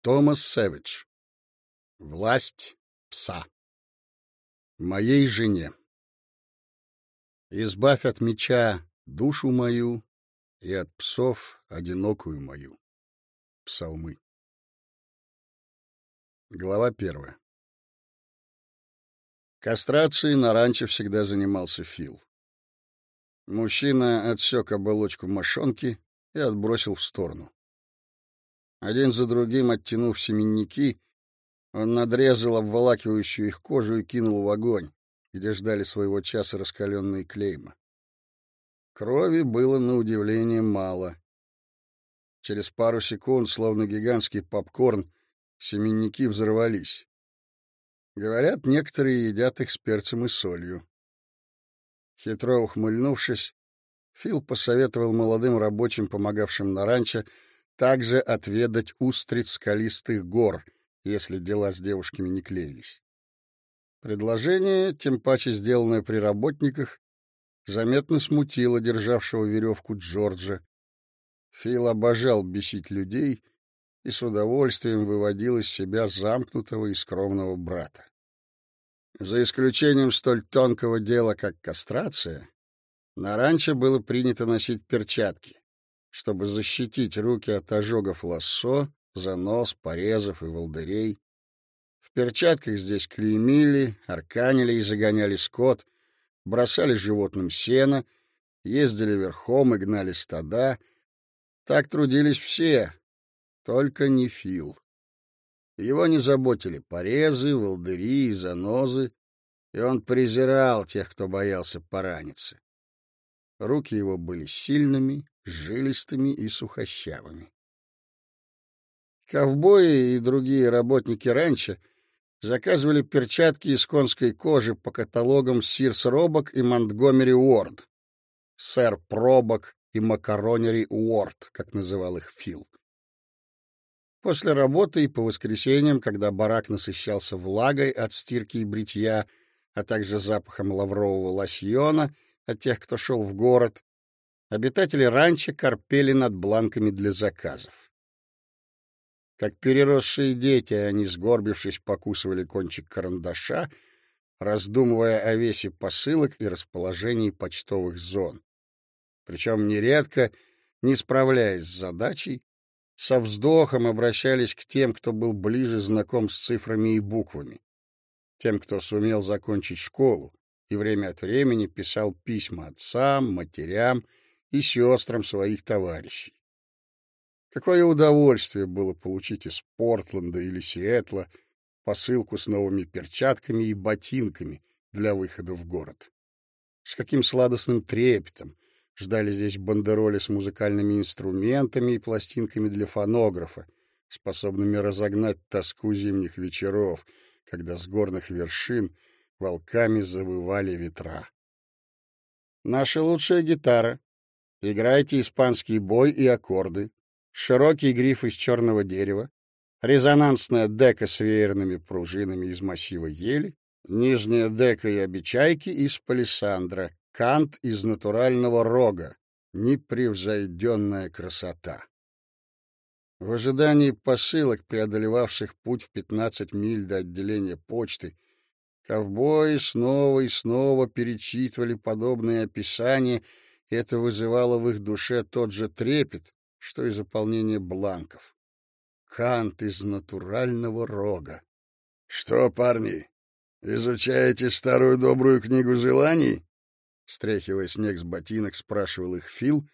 Томас Сэвидж. Власть пса. Моей жене. Избавь от меча душу мою и от псов одинокую мою. Псалмы. Глава первая. Кастрацией на ранчо всегда занимался Фил. Мужчина отсек оболочку мошонки и отбросил в сторону. Один за другим оттянув семенники, он надрезал обволакивающую их кожу и кинул в огонь, где ждали своего часа раскаленные клейма. Крови было на удивление мало. Через пару секунд, словно гигантский попкорн, семенники взорвались. Говорят, некоторые едят их с перцем и солью. Хитро ухмыльнувшись, Фил посоветовал молодым рабочим, помогавшим на ранчо, также отведать устриц скалистых гор, если дела с девушками не клеились. Предложение, тем паче сделанное при работниках, заметно смутило державшего веревку Джорджа. Фил обожал бесить людей и с удовольствием выводил из себя замкнутого и скромного брата. За исключением столь тонкого дела, как кастрация, на ранчо было принято носить перчатки, чтобы защитить руки от ожогов лассо, занос, порезов и волдырей. В перчатках здесь клеймили, арканили и загоняли скот, бросали животным сено, ездили верхом и гнали стада. Так трудились все, только не Фил. Его не заботили порезы, волдыри и занозы, и он презирал тех, кто боялся пораниться. Руки его были сильными, жилистыми и сухощавыми. Ковбои и другие работники ранчо заказывали перчатки из конской кожи по каталогам Сирс Робок и Монтгомери Уорд. Сэр Пробок и Макаронери Уорд, как называл их Фил. После работы и по воскресеньям, когда барак насыщался влагой от стирки и бритья, а также запахом лаврового лосьона от тех, кто шел в город, обитатели ранчо корпели над бланками для заказов. Как переросшие дети, они, сгорбившись, покусывали кончик карандаша, раздумывая о весе посылок и расположении почтовых зон. Причем нередко, не справляясь с задачей, со вздохом обращались к тем, кто был ближе знаком с цифрами и буквами, тем, кто сумел закончить школу и время от времени писал письма отцам, матерям и сестрам своих товарищей. Какое удовольствие было получить из Портленда или Сиэтла посылку с новыми перчатками и ботинками для выхода в город. С каким сладостным трепетом ждали здесь бандероли с музыкальными инструментами и пластинками для фонографа, способными разогнать тоску зимних вечеров, когда с горных вершин волками завывали ветра. Наша лучшая гитара. Играйте испанский бой и аккорды. Широкий гриф из черного дерева. Резонансная дека с веерными пружинами из массива ели. Нижняя дека и обечайки из палисандра. Кант из натурального рога. Непревзойденная красота. В ожидании посылок, преодолевавших путь в пятнадцать миль до отделения почты, Ковбои снова и снова перечитывали подобные описания, это вызывало в их душе тот же трепет, что и заполнение бланков. Кант из натурального рога. — Что, парни, изучаете старую добрую книгу желаний? Стряхивая снег с ботинок, спрашивал их Фил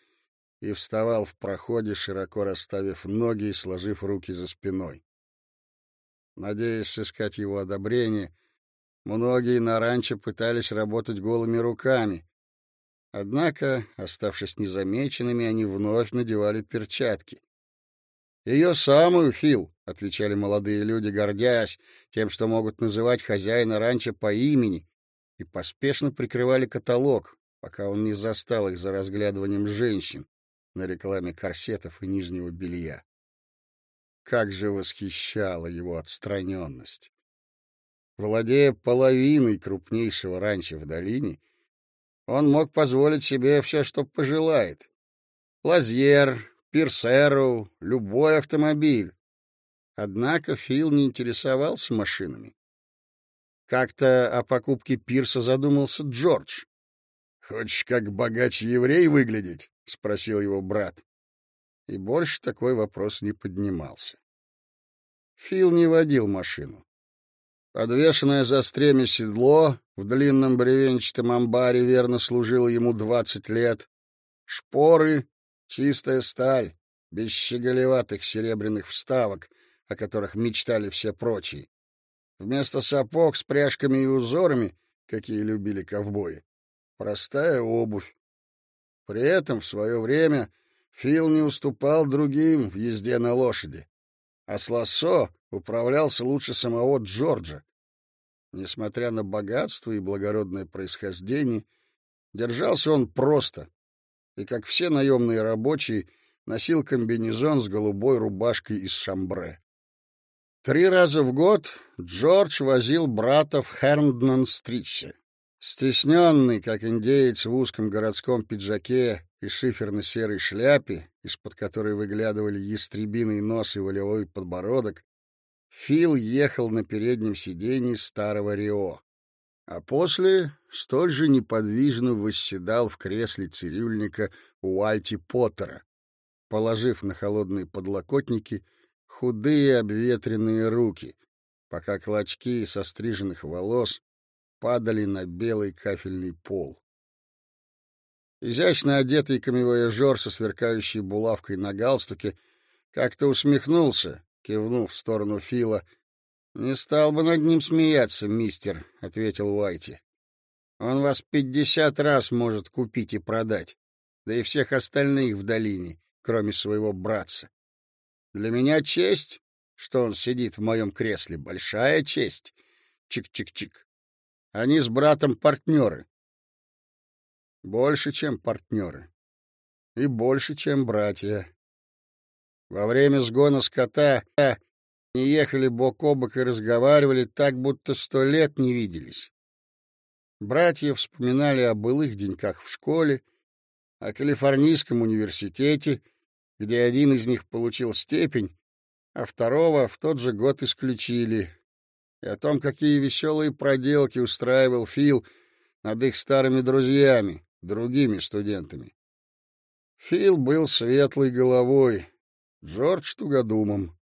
и вставал в проходе, широко расставив ноги и сложив руки за спиной. Надеясь сыскать его одобрение, Многие на ранчо пытались работать голыми руками. Однако, оставшись незамеченными, они вновь надевали перчатки. «Ее самую, Фил», — отвечали молодые люди, гордясь тем, что могут называть хозяина ранчо по имени, и поспешно прикрывали каталог, пока он не застал их за разглядыванием женщин на рекламе корсетов и нижнего белья. Как же восхищала его отстраненность! Владея половиной крупнейшего ранчо в долине, он мог позволить себе все, что пожелает. Лазьер, Пирсеру, любой автомобиль. Однако Фил не интересовался машинами. Как-то о покупке пирса задумался Джордж. «Хочешь, как богач-еврей выглядеть?» — спросил его брат. И больше такой вопрос не поднимался. Фил не водил машину. Подвешенное за стремя седло в длинном бревенчатом амбаре верно служило ему двадцать лет. Шпоры — чистая сталь, без щеголеватых серебряных вставок, о которых мечтали все прочие. Вместо сапог с пряжками и узорами, какие любили ковбои, простая обувь. При этом в свое время Фил не уступал другим в езде на лошади, а с лассо управлялся лучше самого Джорджа. Несмотря на богатство и благородное происхождение, держался он просто, и, как все наемные рабочие, носил комбинезон с голубой рубашкой из шамбре. Три раза в год Джордж возил брата в Херндон-стричсе. Стесненный, как индеец в узком городском пиджаке и шиферно-серой шляпе, из-под которой выглядывали ястребиный нос и волевой подбородок, Фил ехал на переднем сиденье старого Рио, а после столь же неподвижно восседал в кресле цирюльника Уайти Поттера, положив на холодные подлокотники худые обветренные руки, пока клочки состриженных волос падали на белый кафельный пол. Изящно одетый камевояжер со сверкающей булавкой на галстуке как-то усмехнулся, кивнув в сторону Фила. «Не стал бы над ним смеяться, мистер», — ответил Уайти. «Он вас пятьдесят раз может купить и продать, да и всех остальных в долине, кроме своего братца. Для меня честь, что он сидит в моем кресле, большая честь. Чик-чик-чик. Они с братом партнеры. Больше, чем партнеры. И больше, чем братья. Во время сгона скота они ехали бок о бок и разговаривали так, будто сто лет не виделись. Братья вспоминали о былых деньках в школе, о Калифорнийском университете, где один из них получил степень, а второго в тот же год исключили, и о том, какие веселые проделки устраивал Фил над их старыми друзьями, другими студентами. Фил был светлой головой, Джордж тугодумом.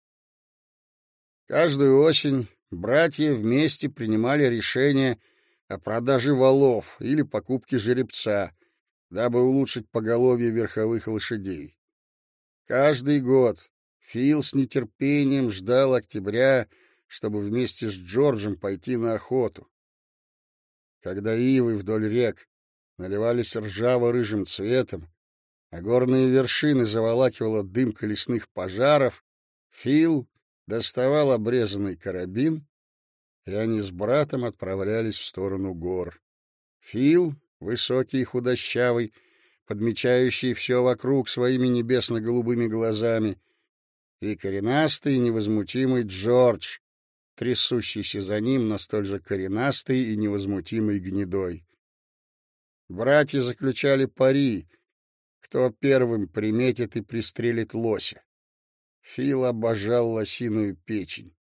Каждую осень братья вместе принимали решение о продаже валов или покупке жеребца, дабы улучшить поголовье верховых лошадей. Каждый год Фил с нетерпением ждал октября, чтобы вместе с Джорджем пойти на охоту. Когда ивы вдоль рек наливались ржаво-рыжим цветом, а горные вершины заволакивала дымка лесных пожаров, Фил доставал обрезанный карабин, и они с братом отправлялись в сторону гор. Фил, высокий и худощавый, подмечающий все вокруг своими небесно-голубыми глазами, и коренастый и невозмутимый Джордж, трясущийся за ним на столь же коренастой и невозмутимой гнедой. Братья заключали пари — кто первым приметит и пристрелит лося. Фил обожал лосиную печень.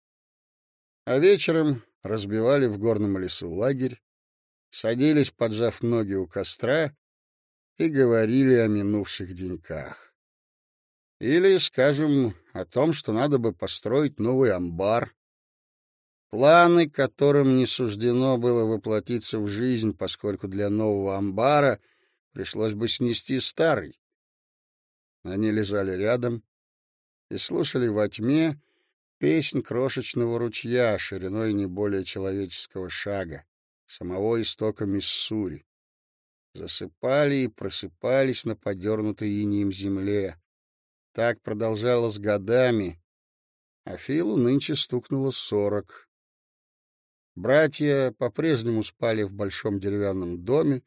А вечером разбивали в горном лесу лагерь, садились, поджав ноги у костра, и говорили о минувших деньках. Или, скажем, о том, что надо бы построить новый амбар. Планы, которым не суждено было воплотиться в жизнь, поскольку для нового амбара — Пришлось бы снести старый. Они лежали рядом и слушали во тьме песнь крошечного ручья шириной не более человеческого шага, самого истока Миссури. Засыпали и просыпались на подернутой инием земле. Так продолжалось годами, а Филу нынче стукнуло сорок. Братья по-прежнему спали в большом деревянном доме,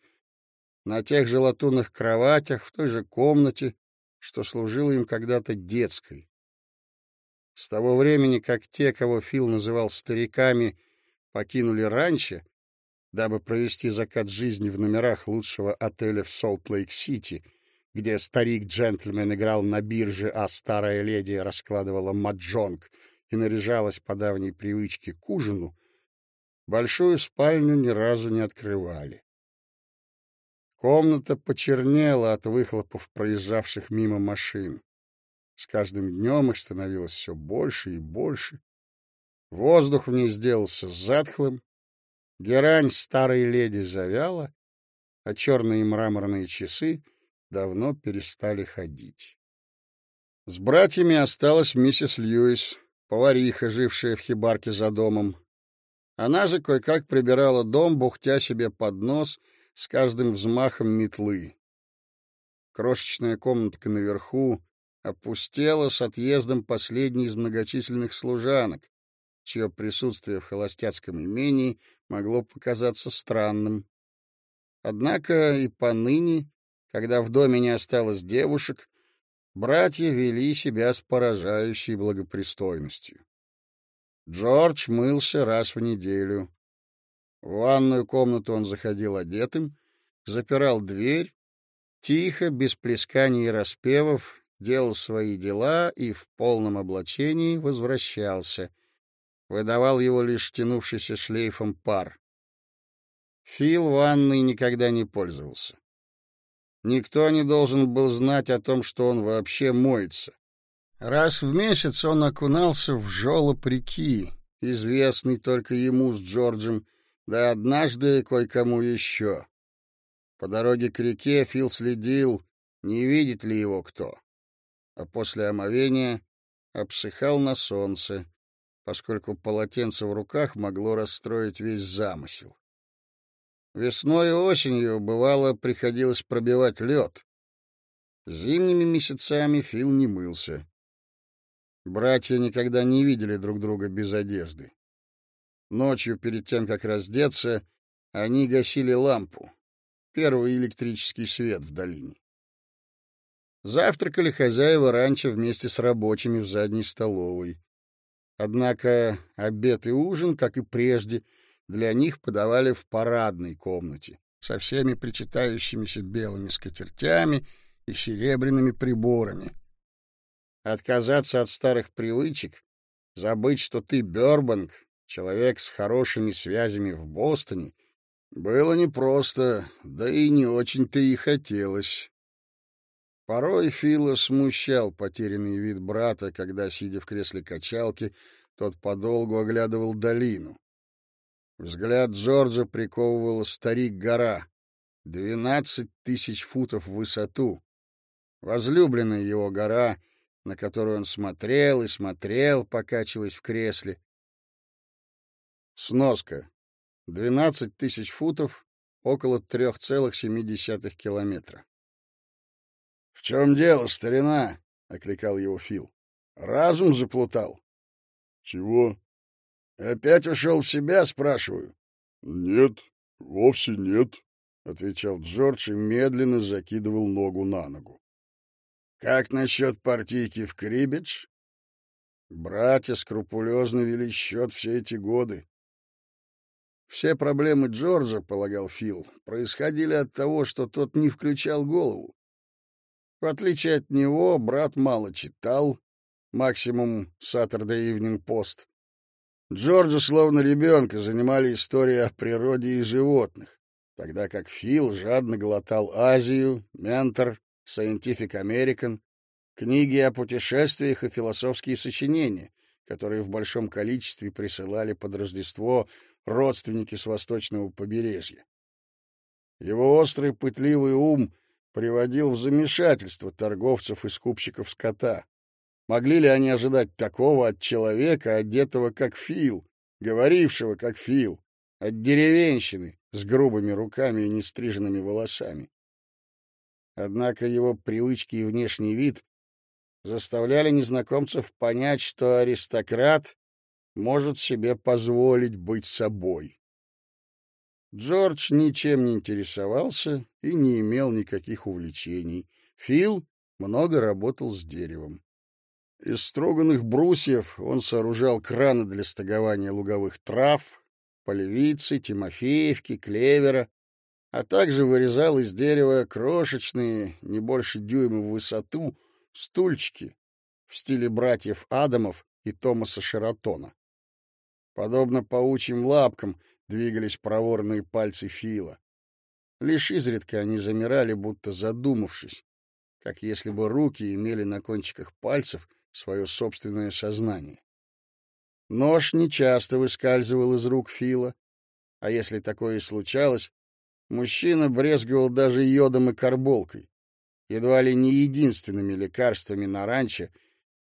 на тех же латунных кроватях в той же комнате, что служила им когда-то детской. С того времени, как те, кого Фил называл стариками, покинули раньше, дабы провести закат жизни в номерах лучшего отеля в Солт-Лейк-Сити, где старик-джентльмен играл на бирже, а старая леди раскладывала маджонг и наряжалась по давней привычке к ужину, большую спальню ни разу не открывали. Комната почернела от выхлопов проезжавших мимо машин. С каждым днем их становилось все больше и больше. Воздух в ней сделался затхлым, герань старой леди завяла, а черные мраморные часы давно перестали ходить. С братьями осталась миссис Льюис, повариха, жившая в хибарке за домом. Она же кое-как прибирала дом, бухтя себе под нос с каждым взмахом метлы. Крошечная комнатка наверху опустела с отъездом последней из многочисленных служанок, чье присутствие в холостяцком имении могло показаться странным. Однако и поныне, когда в доме не осталось девушек, братья вели себя с поражающей благопристойностью. Джордж мылся раз в неделю. В ванную комнату он заходил одетым, запирал дверь, тихо, без плесканий и распевов, делал свои дела и в полном облачении возвращался. Выдавал его лишь тянувшийся шлейфом пар. Фил ванной никогда не пользовался. Никто не должен был знать о том, что он вообще моется. Раз в месяц он окунался в жёлоб реки, известный только ему с Джорджем, да однажды кое-кому еще. По дороге к реке Фил следил, не видит ли его кто а после омовения обсыхал на солнце, поскольку полотенце в руках могло расстроить весь замысел. Весной и осенью, бывало, приходилось пробивать лед. Зимними месяцами Фил не мылся. Братья никогда не видели друг друга без одежды. Ночью, перед тем, как раздеться, они гасили лампу, первый электрический свет в долине. Завтракали хозяева раньше вместе с рабочими в задней столовой. Однако обед и ужин, как и прежде, для них подавали в парадной комнате со всеми причитающимися белыми скатертями и серебряными приборами. Отказаться от старых привычек, забыть, что ты Бёрбанк, человек с хорошими связями в Бостоне, было непросто, да и не очень-то и хотелось. Порой Фила смущал потерянный вид брата, когда, сидя в кресле качалки, тот подолгу оглядывал долину. Взгляд Джорджа приковывала старик-гора, двенадцать тысяч футов в высоту. Возлюбленная его гора, на которую он смотрел и смотрел, покачиваясь в кресле. Сноска. Двенадцать тысяч футов, около трех целых семи десятых километра. — В чем дело, старина? — окликал его Фил. — Разум заплутал. — Чего? — Опять ушел в себя, спрашиваю. — Нет, вовсе нет, — отвечал Джордж и медленно закидывал ногу на ногу. — Как насчет партийки в крибидж? Братья скрупулезно вели счет все эти годы. Все проблемы Джорджа, полагал Фил, происходили от того, что тот не включал голову. В отличие от него, брат мало читал, максимум Saturday Evening Post. Джорджа, словно ребенка, занимали истории о природе и животных, тогда как Фил жадно глотал Азию, Ментор, Scientific American, книги о путешествиях и философские сочинения, которые в большом количестве присылали под Рождество родственники с восточного побережья. Его острый пытливый ум приводил в замешательство торговцев и скупщиков скота. Могли ли они ожидать такого от человека, одетого как Фил, говорившего как Фил, от деревенщины с грубыми руками и нестриженными волосами? Однако его привычки и внешний вид заставляли незнакомцев понять, что аристократ может себе позволить быть собой. Джордж ничем не интересовался и не имел никаких увлечений. Фил много работал с деревом. Из строганных брусьев он сооружал краны для стагования луговых трав, полевицы, тимофеевки, клевера, а также вырезал из дерева крошечные, не больше дюйма в высоту, стульчики в стиле братьев Адамов и Томаса Шератона. Подобно паучьим лапкам двигались проворные пальцы Фила. Лишь изредка они замирали, будто задумавшись, как если бы руки имели на кончиках пальцев свое собственное сознание. Нож нечасто выскальзывал из рук Фила, а если такое и случалось, мужчина брезговал даже йодом и карболкой, едва ли не единственными лекарствами на ранчо,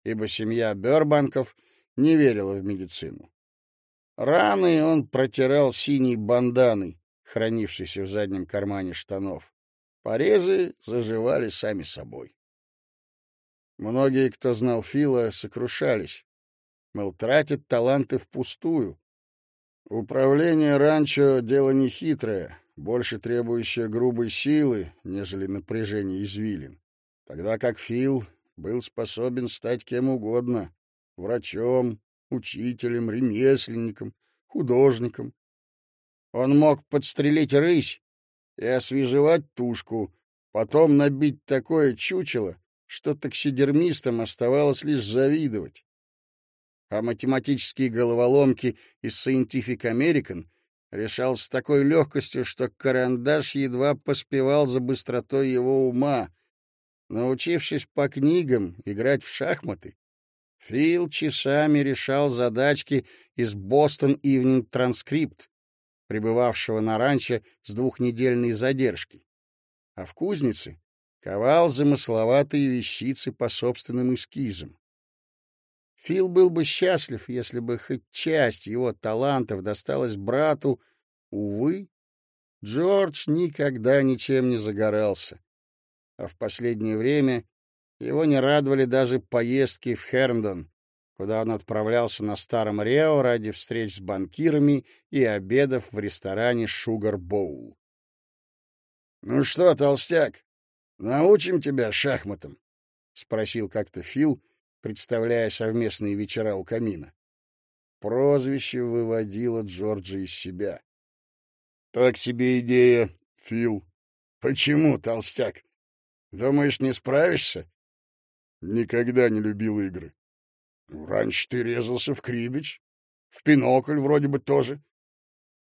ибо семья Бёрбанков не верила в медицину. Раны он протирал синей банданой, хранившейся в заднем кармане штанов. Порезы заживали сами собой. Многие, кто знал Фила, сокрушались. Мол, тратит таланты впустую. Управление ранчо — дело нехитрое, больше требующее грубой силы, нежели напряжения извилин. Тогда как Фил был способен стать кем угодно — врачом, учителем, ремесленником, художником. Он мог подстрелить рысь и освежевать тушку, потом набить такое чучело, что таксидермистам оставалось лишь завидовать. А математические головоломки из Scientific American решал с такой легкостью, что карандаш едва поспевал за быстротой его ума. Научившись по книгам играть в шахматы, Фил часами решал задачки из Boston Evening Transcript, пребывавшего на ранчо с двухнедельной задержкой. А в кузнице ковал замысловатые вещицы по собственным эскизам. Фил был бы счастлив, если бы хоть часть его талантов досталась брату. Увы, Джордж никогда ничем не загорался. А в последнее время его не радовали даже поездки в Херндон, куда он отправлялся на старом Рео ради встреч с банкирами и обедов в ресторане «Шугар Боул». «Ну что, толстяк, научим тебя шахматам?» — спросил как-то Фил, представляя совместные вечера у камина. Прозвище выводило Джорджа из себя. «Так себе идея, Фил. Почему, толстяк? Думаешь, не справишься?» «Никогда не любил игры». Ну, «Раньше ты резался в крибич, в пинокль вроде бы тоже».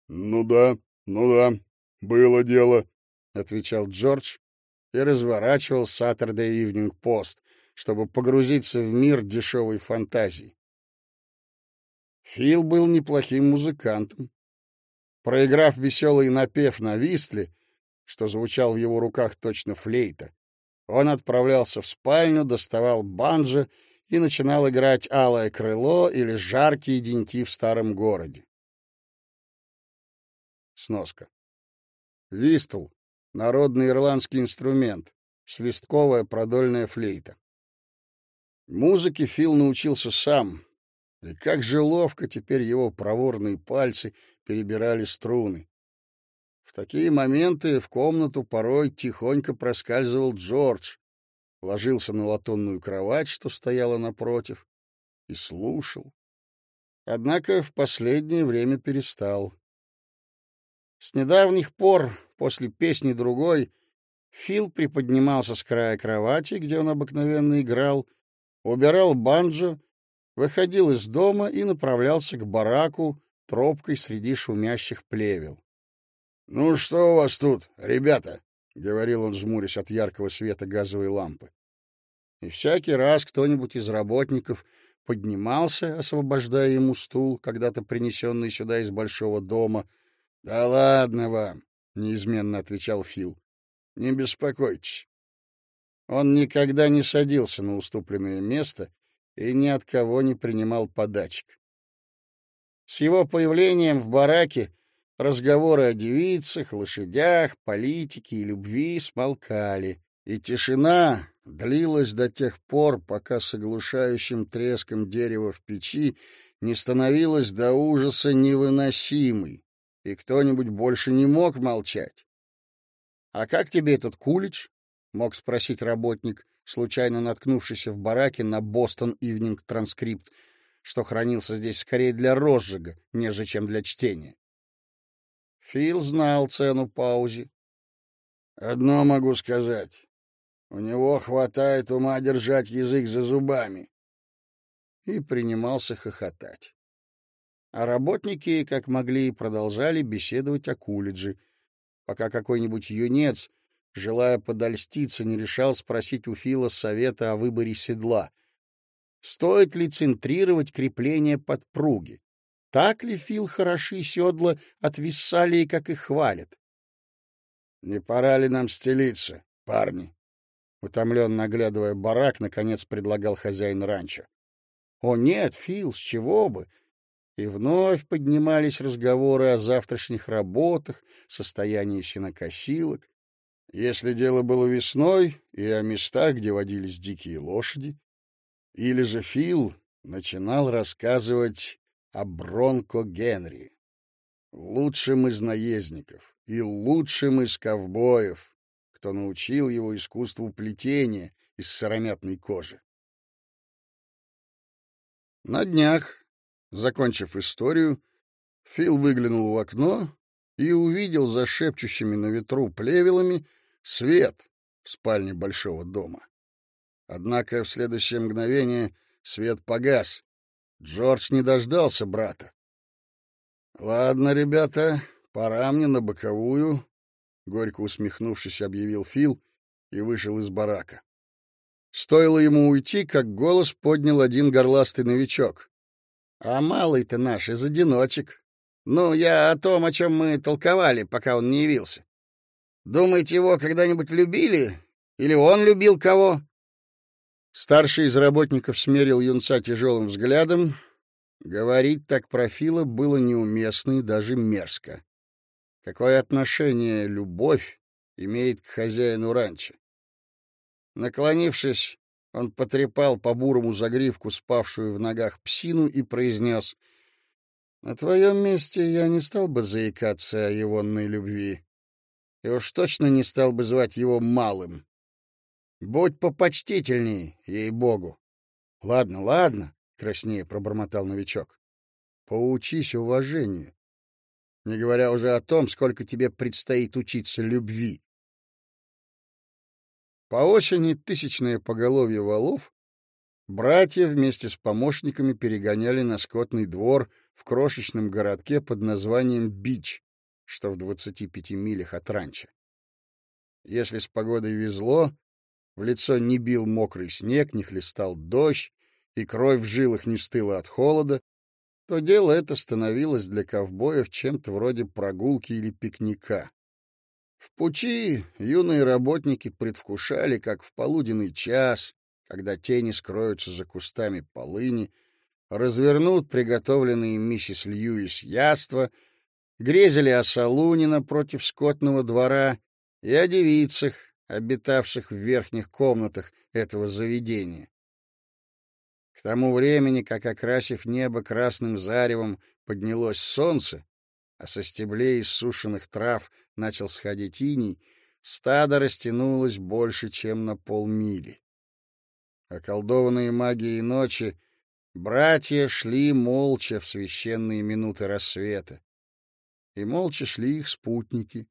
«Ну да, ну да, было дело», — отвечал Джордж и разворачивал Saturday Evening Post, чтобы погрузиться в мир дешевой фантазии. Фил был неплохим музыкантом. Проиграв веселый напев на вистле, что звучал в его руках точно флейта, он отправлялся в спальню, доставал банджо и начинал играть «Алое крыло» или «Жаркие деньки в старом городе». Сноска. Вистл — народный ирландский инструмент, свистковая продольная флейта. Музыке Фил научился сам, и как же ловко теперь его проворные пальцы перебирали струны. Такие моменты в комнату порой тихонько проскальзывал Джордж, ложился на латунную кровать, что стояла напротив, и слушал. Однако в последнее время перестал. С недавних пор, после песни другой, Фил приподнимался с края кровати, где он обыкновенно играл, убирал банджо, выходил из дома и направлялся к бараку тропкой среди шумящих плевел. — Ну что у вас тут, ребята? — говорил он, жмурясь от яркого света газовой лампы. И всякий раз кто-нибудь из работников поднимался, освобождая ему стул, когда-то принесенный сюда из большого дома. — Да ладно вам, — неизменно отвечал Фил. — Не беспокойтесь. Он никогда не садился на уступленное место и ни от кого не принимал подачек. С его появлением в бараке разговоры о девицах, лошадях, политике и любви смолкали, и тишина длилась до тех пор, пока с оглушающим треском дерева в печи не становилась до ужаса невыносимой, и кто-нибудь больше не мог молчать. — А как тебе этот кулич? — мог спросить работник, случайно наткнувшийся в бараке на «Бостон Ивнинг Транскрипт», что хранился здесь скорее для розжига, нежели чем для чтения. Фил знал цену паузе. «Одно могу сказать. У него хватает ума держать язык за зубами. и принимался хохотать. А работники, как могли, продолжали беседовать о Кулидже, пока какой-нибудь юнец, желая подольститься, не решал спросить у Фила совета о выборе седла. Стоит ли центрировать крепление подпруги? Так ли Фил хороши седла от Виссалии, как их хвалят? — Не пора ли нам стелиться, парни? Утомленно оглядывая барак, наконец предлагал хозяин ранчо. — О нет, Фил, с чего бы? И вновь поднимались разговоры о завтрашних работах, состоянии сенокосилок. Если дело было весной и о местах, где водились дикие лошади, или же Фил начинал рассказывать о Бронко Генри, лучшим из наездников и лучшим из ковбоев, кто научил его искусству плетения из сыромятной кожи. На днях, закончив историю, Фил выглянул в окно и увидел за шепчущими на ветру плевелами свет в спальне большого дома. Однако в следующее мгновение свет погас, Джордж не дождался брата. Ладно, ребята, пора мне на боковую, горько усмехнувшись, объявил Фил и вышел из барака. Стоило ему уйти, как голос поднял один горластый новичок. А малый-то наш из одиночек. Ну, я о том, о чем мы толковали, пока он не явился. Думаете, его когда-нибудь любили? Или он любил кого? Старший из работников смерил юнца тяжелым взглядом. Говорить так про Фила было неуместно и даже мерзко. Какое отношение любовь имеет к хозяину ранчо? Наклонившись, он потрепал по бурому загривку спавшую в ногах псину и произнес, «На твоем месте я не стал бы заикаться о егонной любви, и уж точно не стал бы звать его малым. Будь попочтительней, ей-богу. — Ладно, ладно, — краснее пробормотал новичок. — Поучись уважению. Не говоря уже о том, сколько тебе предстоит учиться любви. По осени тысячное поголовье валов братья вместе с помощниками перегоняли на скотный двор в крошечном городке под названием Бич, что в двадцати пяти милях от ранчо. Если с погодой везло, в лицо не бил мокрый снег, не хлестал дождь, и кровь в жилах не стыла от холода, то дело это становилось для ковбоев чем-то вроде прогулки или пикника. В пути юные работники предвкушали, как в полуденный час, когда тени скроются за кустами полыни, развернут приготовленные миссис Льюис яства, грезили о Салунина против скотного двора и о девицах, обитавших в верхних комнатах этого заведения. К тому времени, как, окрасив небо красным заревом, поднялось солнце, а со стеблей иссушенных трав начал сходить иней, стадо растянулось больше, чем на полмили. Околдованные магией ночи, братья шли молча в священные минуты рассвета. И молча шли их спутники,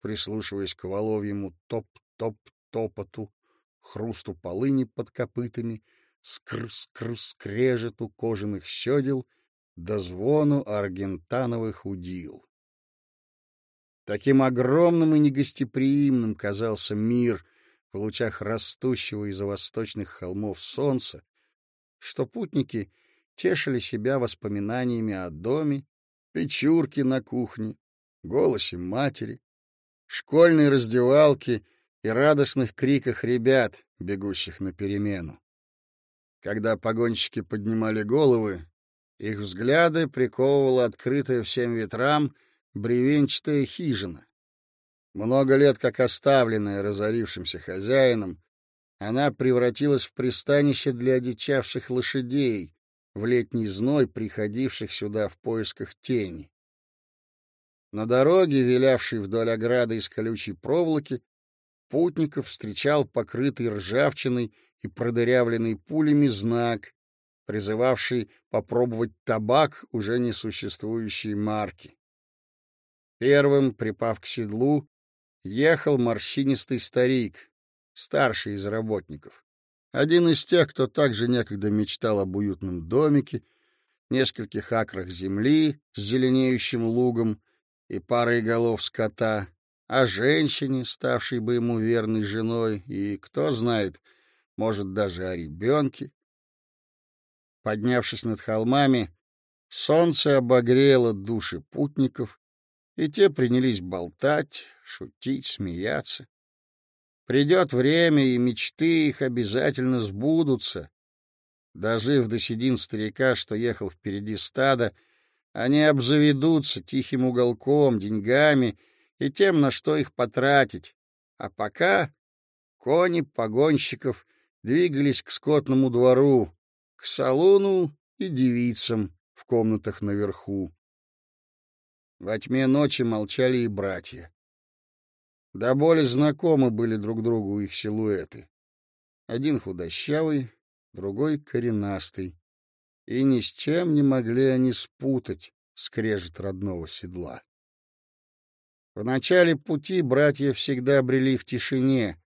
прислушиваясь к воловьему топ топ-топоту, хрусту полыни под копытами, скр-скр-скрежету кожаных седел до звону аргентановых удил. Таким огромным и негостеприимным казался мир в лучах растущего из-за восточных холмов солнца, что путники тешили себя воспоминаниями о доме, печурке на кухне, голосе матери, школьной раздевалке и радостных криках ребят, бегущих на перемену. Когда погонщики поднимали головы, их взгляды приковывала открытая всем ветрам бревенчатая хижина. Много лет как оставленная разорившимся хозяином, она превратилась в пристанище для одичавших лошадей, в летний зной приходивших сюда в поисках тени. На дороге, вилявшей вдоль ограды из колючей проволоки, путников встречал покрытый ржавчиной и продырявленный пулями знак, призывавший попробовать табак уже несуществующей марки. Первым, припав к седлу, ехал морщинистый старик, старший из работников, Один из тех, кто также некогда мечтал об уютном домике, нескольких акрах земли с зеленеющим лугом и парой голов скота, о женщине, ставшей бы ему верной женой, и, кто знает, может, даже о ребенке. Поднявшись над холмами, солнце обогрело души путников, и те принялись болтать, шутить, смеяться. Придет время, и мечты их обязательно сбудутся. Дожив до седин старика, что ехал впереди стада, они обзаведутся тихим уголком, деньгами и тем, на что их потратить. А пока кони погонщиков двигались к скотному двору, к салону и девицам в комнатах наверху. Во тьме ночи молчали и братья. До боли знакомы были друг другу их силуэты. Один худощавый, другой коренастый. И ни с чем не могли они спутать скрежет родного седла. В начале пути братья всегда брели в тишине,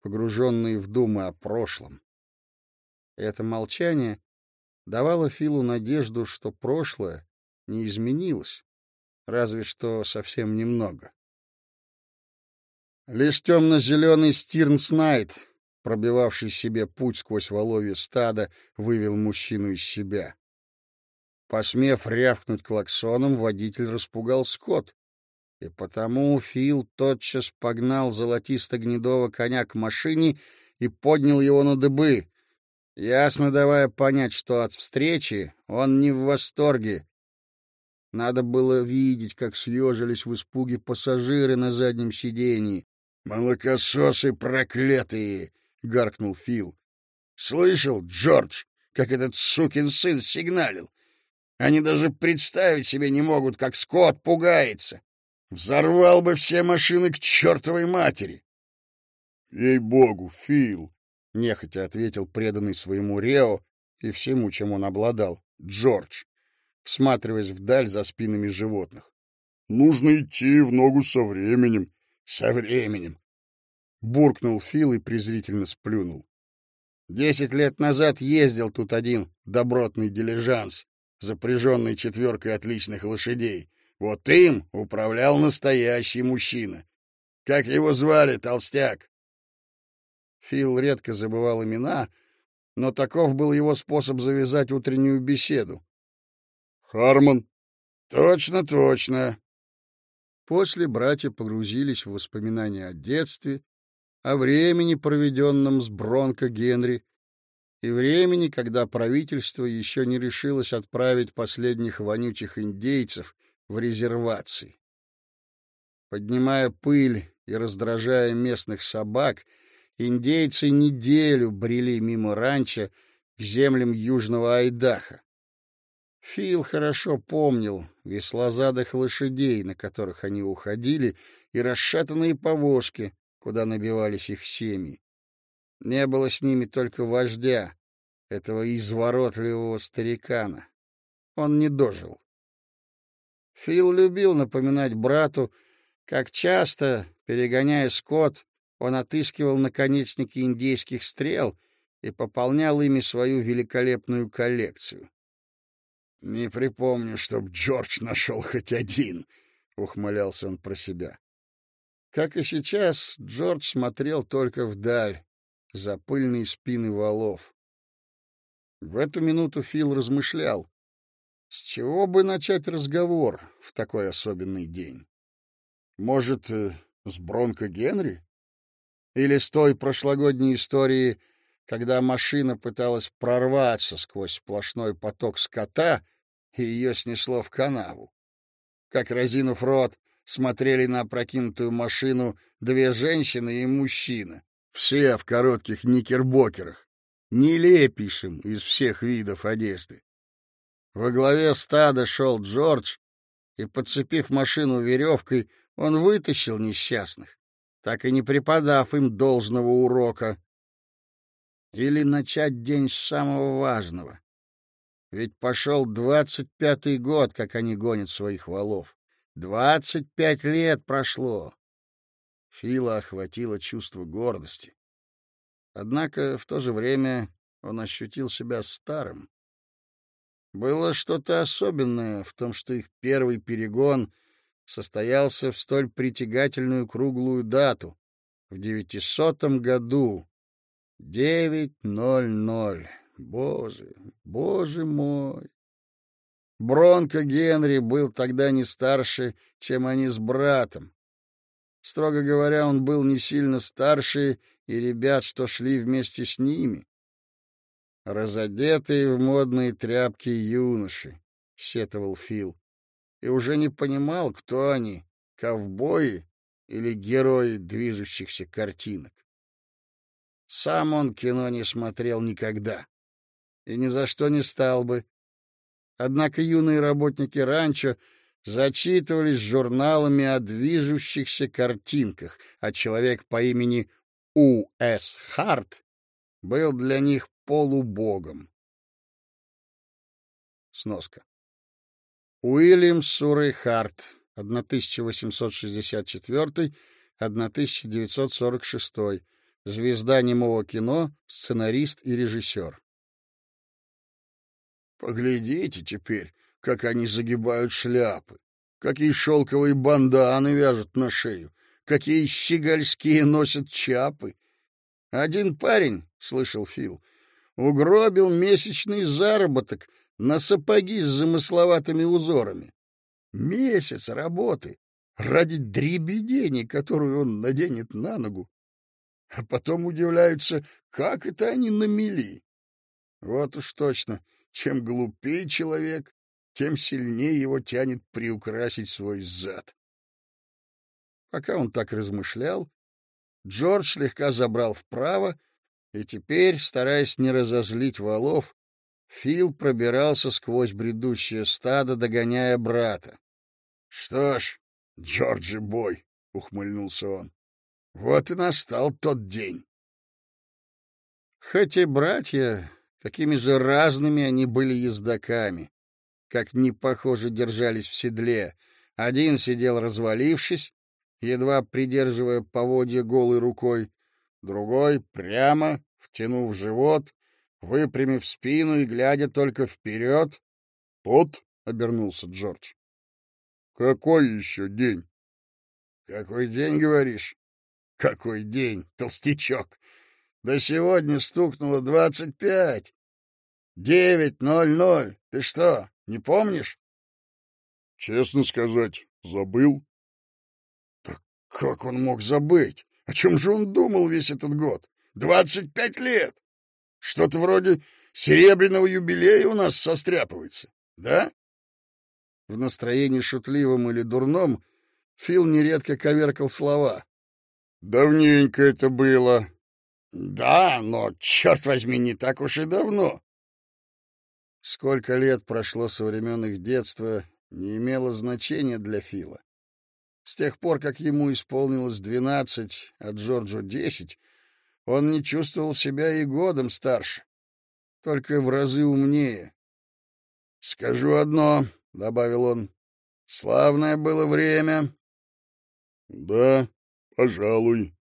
погруженные в думы о прошлом. Это молчание давало Филу надежду, что прошлое не изменилось, разве что совсем немного. Лишь темно-зеленый Стирнснайт, пробивавший себе путь сквозь воловье стада, вывел мужчину из себя. Посмев рявкнуть клаксоном, водитель распугал скот, и потому Фил тотчас погнал золотисто-гнедого коня к машине и поднял его на дыбы, ясно давая понять, что от встречи он не в восторге. Надо было видеть, как съежились в испуге пассажиры на заднем сиденье. «Молокососы проклятые!» — гаркнул Фил. «Слышал, Джордж, как этот сукин сын сигналил? Они даже представить себе не могут, как Скотт пугается. Взорвал бы все машины к чертовой матери. — Ей-богу, Фил! — нехотя ответил преданный своему Рео и всему, чем он обладал, Джордж, всматриваясь вдаль за спинами животных. — Нужно идти в ногу со временем. — Со временем! — буркнул Фил и презрительно сплюнул. Десять лет назад ездил тут один добротный дилижанс, запряженный четверкой отличных лошадей. Вот им управлял настоящий мужчина. Как его звали, толстяк? Фил редко забывал имена, но таков был его способ завязать утреннюю беседу. Хармон. Точно, точно. После братья погрузились в воспоминания о детстве, о времени, проведенном с Бронко Генри, и времени, когда правительство еще не решилось отправить последних вонючих индейцев в резервации. Поднимая пыль и раздражая местных собак, индейцы неделю брели мимо ранчо к землям южного Айдаха. Фил хорошо помнил веслозадых лошадей, на которых они уходили, и расшатанные повозки, куда набивались их семьи. Не было с ними только вождя, этого изворотливого старикана. Он не дожил. Фил любил напоминать брату, как часто, перегоняя скот, он отыскивал наконечники индейских стрел и пополнял ими свою великолепную коллекцию. «Не припомню, чтоб Джордж нашел хоть один», — ухмылялся он про себя. Как и сейчас, Джордж смотрел только вдаль, за пыльные спины валов. В эту минуту Фил размышлял, с чего бы начать разговор в такой особенный день? Может, э, с Бронко Генри? Или с той прошлогодней истории, когда машина пыталась прорваться сквозь сплошной поток скота, и ее снесло в канаву? Как, разинув рот, смотрели на опрокинутую машину две женщины и мужчина, все в коротких никербокерах, нелепейшим из всех видов одежды. Во главе стада шел Джордж, и, подцепив машину веревкой, он вытащил несчастных, так и не преподав им должного урока. Или начать день с самого важного. Ведь пошел двадцать пятый год, как они гонят своих валов. Двадцать пять лет прошло. Фила охватило чувство гордости. Однако в то же время он ощутил себя старым. Было что-то особенное в том, что их первый перегон состоялся в столь притягательную круглую дату, в девятисотом году. Девять ноль ноль. Боже, боже мой! Бронко Генри был тогда не старше, чем они с братом. Строго говоря, он был не сильно старше и ребят, что шли вместе с ними. Разодетые в модные тряпки юноши, — сетовал Фил, и уже не понимал, кто они — ковбои или герои движущихся картинок. Сам он кино не смотрел никогда и ни за что не стал бы. Однако юные работники ранчо зачитывались журналами о движущихся картинках, а человек по имени У.С. Харт был для них полубогом. Сноска. Уильям Суррей Харт, 1864-1946, звезда немого кино, сценарист и режиссер. Поглядите теперь, как они загибают шляпы, какие шелковые банданы вяжут на шею, какие щегольские носят чапы. Один парень, — слышал Фил, — угробил месячный заработок на сапоги с замысловатыми узорами. Месяц работы ради дребедени, которую он наденет на ногу. А потом удивляются, как это они намели. Вот уж точно, чем глупее человек, тем сильнее его тянет приукрасить свой зад. Пока он так размышлял, Джордж слегка забрал вправо, и теперь, стараясь не разозлить валов, Фил пробирался сквозь бредущее стадо, догоняя брата. — Что ж, Джорджи бой, — ухмыльнулся он, — вот и настал тот день. Хоть и братья Какими же разными они были ездаками, как не похоже держались в седле. Один сидел развалившись, едва придерживая поводья голой рукой, другой прямо, втянув живот, выпрямив спину и глядя только вперед. — Тот? — обернулся Джордж. — Какой еще день? — Какой день, говоришь? — Какой день, толстячок? Да сегодня стукнуло двадцать пять. Девять ноль ноль. Ты что, не помнишь? Честно сказать, забыл. Так как он мог забыть? О чем же он думал весь этот год? Двадцать пять лет! Что-то вроде серебряного юбилея у нас состряпывается, да? В настроении шутливом или дурном Фил нередко коверкал слова. Давненько это было, да, но, черт возьми, не так уж и давно. Сколько лет прошло со времен их детства, не имело значения для Фила. С тех пор, как ему исполнилось двенадцать, а Джорджу десять, он не чувствовал себя и годом старше, только в разы умнее. — Скажу одно, — добавил он, — славное было время. — Да, пожалуй,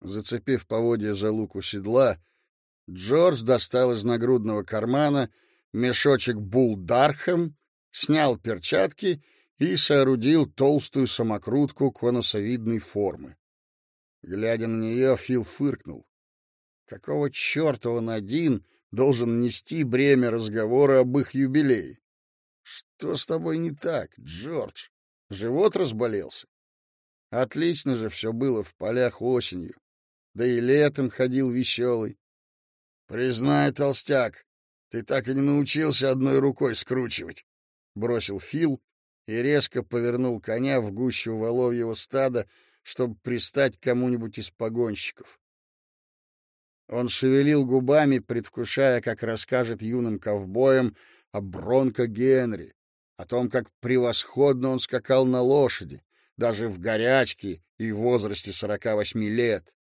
Зацепив поводья за луку седла, Джордж достал из нагрудного кармана мешочек булдархом, снял перчатки и соорудил толстую самокрутку конусовидной формы. Глядя на нее, Фил фыркнул. Какого черта он один должен нести бремя разговора об их юбилее? Что с тобой не так, Джордж? Живот разболелся? Отлично же все было в полях осенью да и летом ходил веселый. Признай, толстяк, ты так и не научился одной рукой скручивать, бросил Фил и резко повернул коня в гущу воловьего стада, чтобы пристать кому-нибудь из погонщиков. Он шевелил губами, предвкушая, как расскажет юным ковбоям о Бронко Генри, о том, как превосходно он скакал на лошади, даже в горячке и в возрасте сорока восьми лет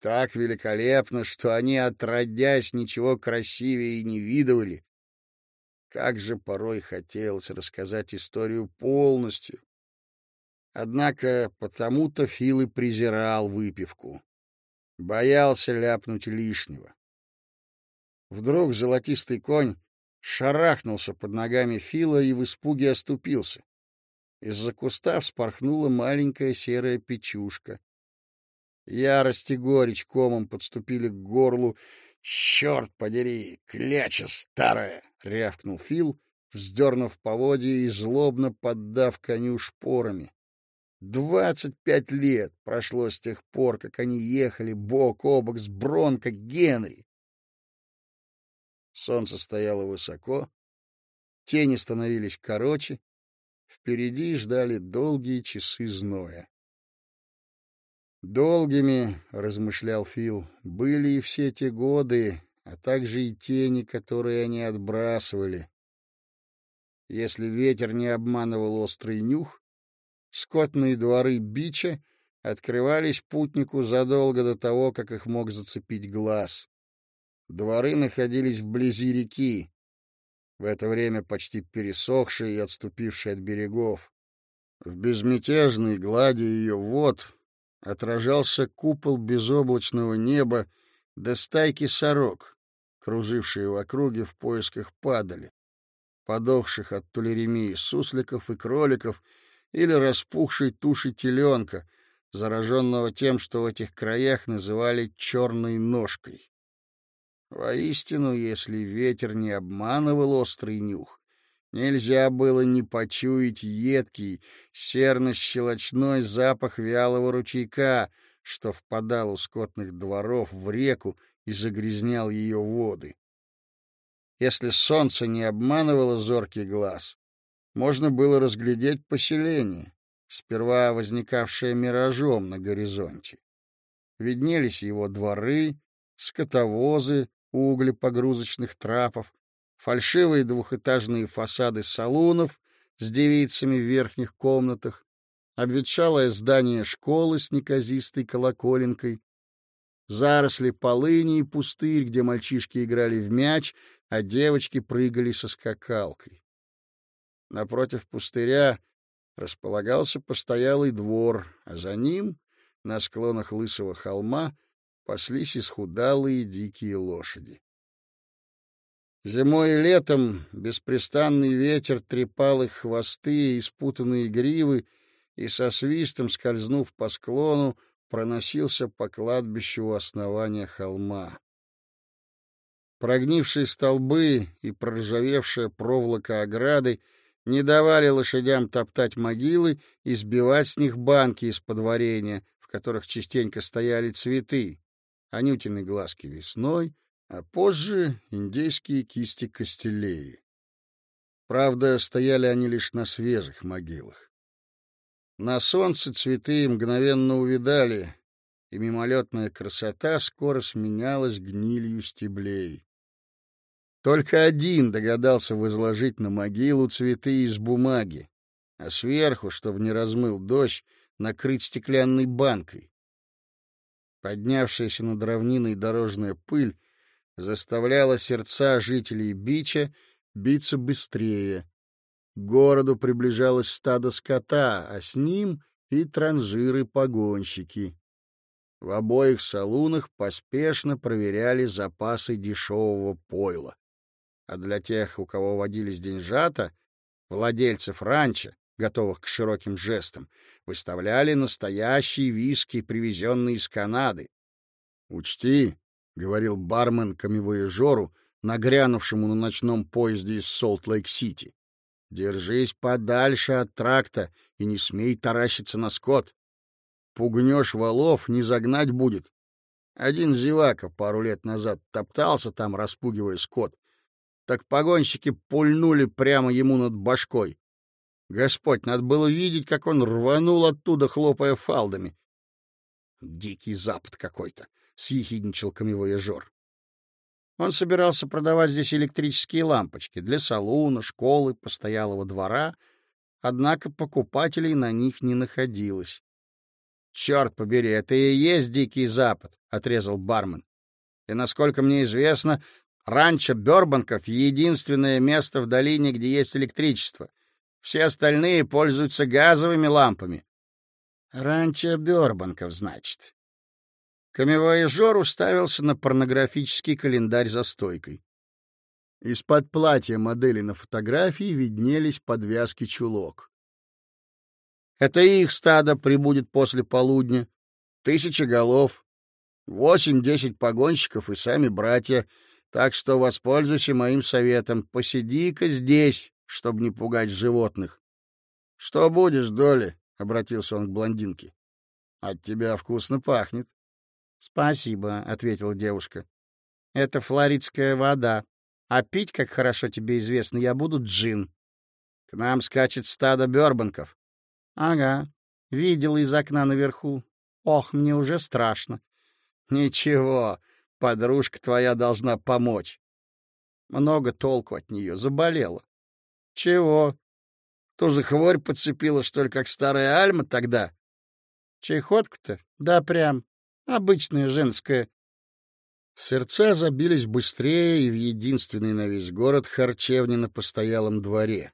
так великолепно, что они, отродясь, ничего красивее не видывали. Как же порой хотелось рассказать историю полностью. Однако потому-то Фил и презирал выпивку. Боялся ляпнуть лишнего. Вдруг золотистый конь шарахнулся под ногами Фила и в испуге оступился. Из-за куста вспорхнула маленькая серая печушка. Ярость и горечь комом подступили к горлу. «Черт подери, кляча старая!» — рявкнул Фил, вздернув поводья и злобно поддав коню шпорами. Двадцать пять лет прошло с тех пор, как они ехали бок о бок с Бронко Генри. Солнце стояло высоко, тени становились короче, впереди ждали долгие часы зноя. Долгими, — размышлял Фил, — были и все те годы, а также и тени, которые они отбрасывали. Если ветер не обманывал острый нюх, скотные дворы бича открывались путнику задолго до того, как их мог зацепить глаз. Дворы находились вблизи реки, в это время почти пересохшие и отступившие от берегов. В безмятежной глади ее вод отражался купол безоблачного неба до стайки сорок, кружившие в округе в поисках падали, подохших от тулеремии сусликов и кроликов или распухшей туши теленка, зараженного тем, что в этих краях называли черной ножкой. Воистину, если ветер не обманывал острый нюх, Нельзя было не почуять едкий, серно-щелочной запах вялого ручейка, что впадал у скотных дворов в реку и загрязнял ее воды. Если солнце не обманывало зоркий глаз, можно было разглядеть поселение, сперва возникавшее миражом на горизонте. Виднелись его дворы, скотовозы, угли погрузочных трапов, фальшивые двухэтажные фасады салонов с девицами в верхних комнатах, обветшалое здание школы с неказистой колоколенкой, заросли полыни и пустырь, где мальчишки играли в мяч, а девочки прыгали со скакалкой. Напротив пустыря располагался постоялый двор, а за ним, на склонах лысого холма, паслись исхудалые дикие лошади. Зимой и летом беспрестанный ветер трепал их хвосты и спутанные гривы, и со свистом, скользнув по склону, проносился по кладбищу у основания холма. Прогнившие столбы и проржавевшая проволока ограды не давали лошадям топтать могилы и сбивать с них банки из-под варенья, в которых частенько стояли цветы, анютины глазки весной — а позже индейские кисти костелеи. Правда, стояли они лишь на свежих могилах. На солнце цветы мгновенно увидали, и мимолетная красота скоро сменялась гнилью стеблей. Только один догадался возложить на могилу цветы из бумаги, а сверху, чтобы не размыл дождь, накрыть стеклянной банкой. Поднявшаяся над равниной дорожная пыль заставляла сердца жителей Бича биться быстрее. К городу приближалось стадо скота, а с ним и транжиры-погонщики. В обоих салунах поспешно проверяли запасы дешевого пойла. А для тех, у кого водились деньжата, владельцев ранчо, готовых к широким жестам, выставляли настоящие виски, привезенные из Канады. Учти, — говорил бармен камевояжеру, нагрянувшему на ночном поезде из Солт-Лейк-Сити. «Держись подальше от тракта и не смей таращиться на скот. Пугнешь валов, не загнать будет. Один зевака пару лет назад топтался там, распугивая скот. Так погонщики пульнули прямо ему над башкой. Господь, надо было видеть, как он рванул оттуда, хлопая фалдами. Дикий запад какой-то съехидничал камевояжер. Он собирался продавать здесь электрические лампочки для салона, школы, постоялого двора, однако покупателей на них не находилось. — Черт побери, это и есть Дикий Запад, — отрезал бармен. — И, насколько мне известно, ранчо Бёрбанков — единственное место в долине, где есть электричество. Все остальные пользуются газовыми лампами. — Ранчо Бёрбанков, значит. Камевояжер уставился на порнографический календарь за стойкой. Из-под платья модели на фотографии виднелись подвязки чулок. Это их стадо прибудет после полудня. Тысяча голов, восемь-десять погонщиков и сами братья. Так что воспользуйся моим советом. Посиди-ка здесь, чтобы не пугать животных. — Что будешь, Доли? — обратился он к блондинке. — От тебя вкусно пахнет. — Спасибо, — ответила девушка. — Это флоридская вода. А пить, как хорошо тебе известно, я буду джин. К нам скачет стадо бёрбанков. — Ага, видел из окна наверху. Ох, мне уже страшно. — Ничего, подружка твоя должна помочь. Много толку от нее, заболела. — Чего? Тоже хворь подцепила, что ли, как старая Альма тогда? — Чайхотка-то? Да прям. Обычная женская. Сердца забились быстрее и в единственный на весь город харчевне на постоялом дворе.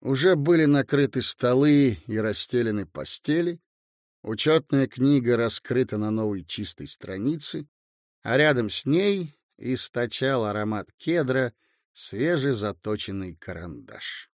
Уже были накрыты столы и расстелены постели, учетная книга раскрыта на новой чистой странице, а рядом с ней источал аромат кедра свежезаточенный карандаш.